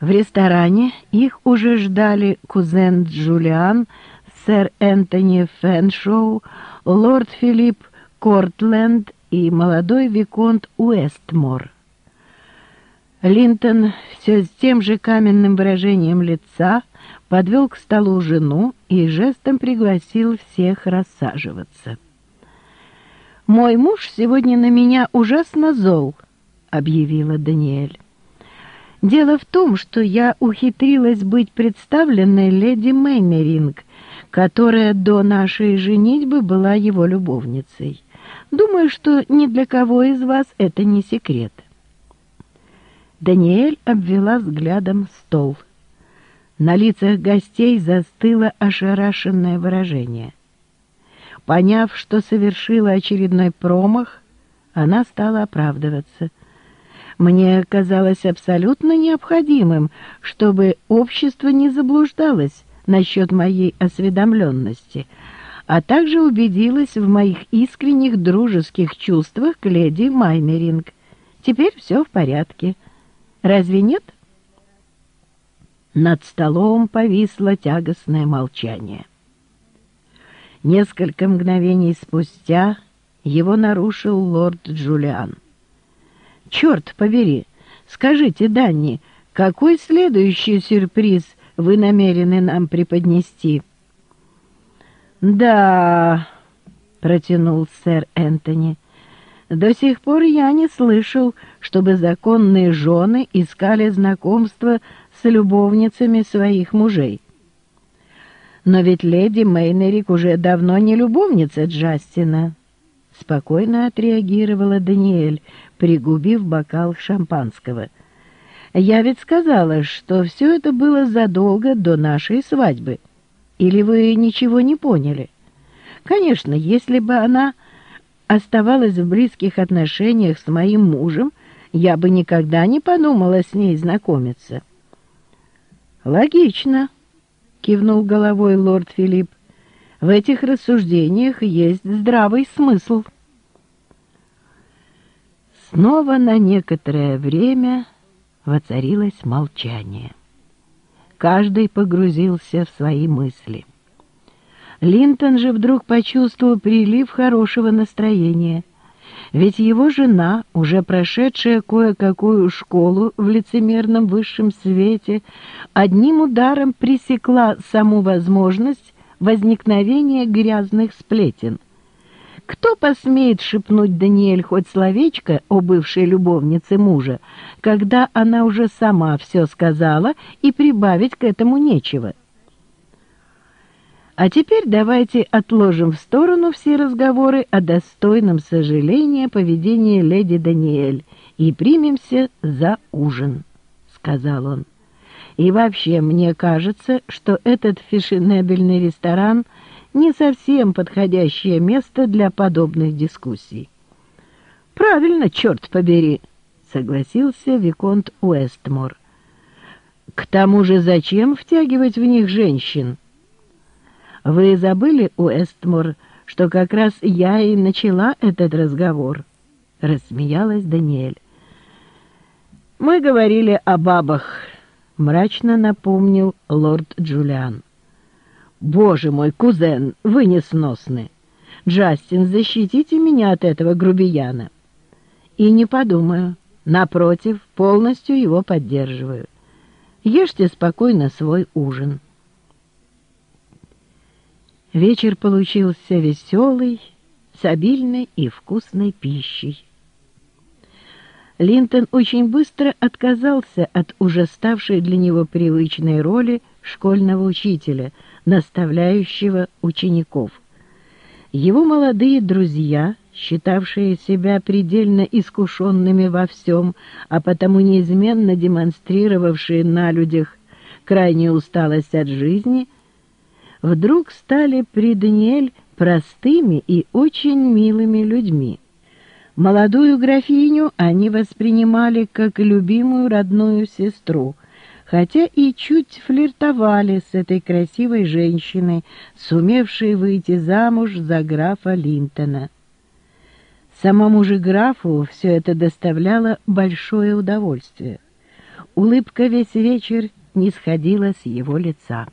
В ресторане их уже ждали кузен Джулиан, сэр Энтони Фэншоу, лорд Филипп Кортленд и молодой Виконт Уэстмор. Линтон все с тем же каменным выражением лица подвел к столу жену и жестом пригласил всех рассаживаться. «Мой муж сегодня на меня ужасно зол», — объявила Даниэль. «Дело в том, что я ухитрилась быть представленной леди Мейнеринг, которая до нашей женитьбы была его любовницей. Думаю, что ни для кого из вас это не секрет». Даниэль обвела взглядом стол. На лицах гостей застыло ошарашенное выражение. Поняв, что совершила очередной промах, она стала оправдываться. Мне казалось абсолютно необходимым, чтобы общество не заблуждалось насчет моей осведомленности, а также убедилась в моих искренних дружеских чувствах к леди Майнеринг. Теперь все в порядке. Разве нет? Над столом повисло тягостное молчание. Несколько мгновений спустя его нарушил лорд Джулиан. «Черт побери! Скажите, Данни, какой следующий сюрприз вы намерены нам преподнести?» «Да...» — протянул сэр Энтони. «До сих пор я не слышал, чтобы законные жены искали знакомства с любовницами своих мужей». Но ведь леди Мейнерик уже давно не любовница Джастина. Спокойно отреагировала Даниэль, пригубив бокал шампанского. Я ведь сказала, что все это было задолго до нашей свадьбы. Или вы ничего не поняли? Конечно, если бы она оставалась в близких отношениях с моим мужем, я бы никогда не подумала с ней знакомиться. Логично, кивнул головой лорд Филипп. В этих рассуждениях есть здравый смысл. Снова на некоторое время воцарилось молчание. Каждый погрузился в свои мысли. Линтон же вдруг почувствовал прилив хорошего настроения — ведь его жена, уже прошедшая кое-какую школу в лицемерном высшем свете, одним ударом пресекла саму возможность возникновения грязных сплетен. Кто посмеет шепнуть Даниэль хоть словечко о бывшей любовнице мужа, когда она уже сама все сказала и прибавить к этому нечего? А теперь давайте отложим в сторону все разговоры о достойном сожалении поведении леди Даниэль и примемся за ужин, — сказал он. И вообще, мне кажется, что этот фешенебельный ресторан не совсем подходящее место для подобных дискуссий. «Правильно, черт побери!» — согласился Виконт Уэстмор. «К тому же зачем втягивать в них женщин?» Вы забыли, Уэстмор, что как раз я и начала этот разговор?» — рассмеялась Даниэль. «Мы говорили о бабах», — мрачно напомнил лорд Джулиан. «Боже мой, кузен, вы несносны! Джастин, защитите меня от этого грубияна!» «И не подумаю. Напротив, полностью его поддерживаю. Ешьте спокойно свой ужин». Вечер получился веселый, с обильной и вкусной пищей. Линтон очень быстро отказался от уже ставшей для него привычной роли школьного учителя, наставляющего учеников. Его молодые друзья, считавшие себя предельно искушенными во всем, а потому неизменно демонстрировавшие на людях крайнюю усталость от жизни – вдруг стали при Даниэль простыми и очень милыми людьми. Молодую графиню они воспринимали как любимую родную сестру, хотя и чуть флиртовали с этой красивой женщиной, сумевшей выйти замуж за графа Линтона. Самому же графу все это доставляло большое удовольствие. Улыбка весь вечер не сходила с его лица.